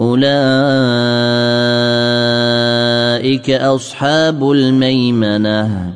أولئك أصحاب الميمنة.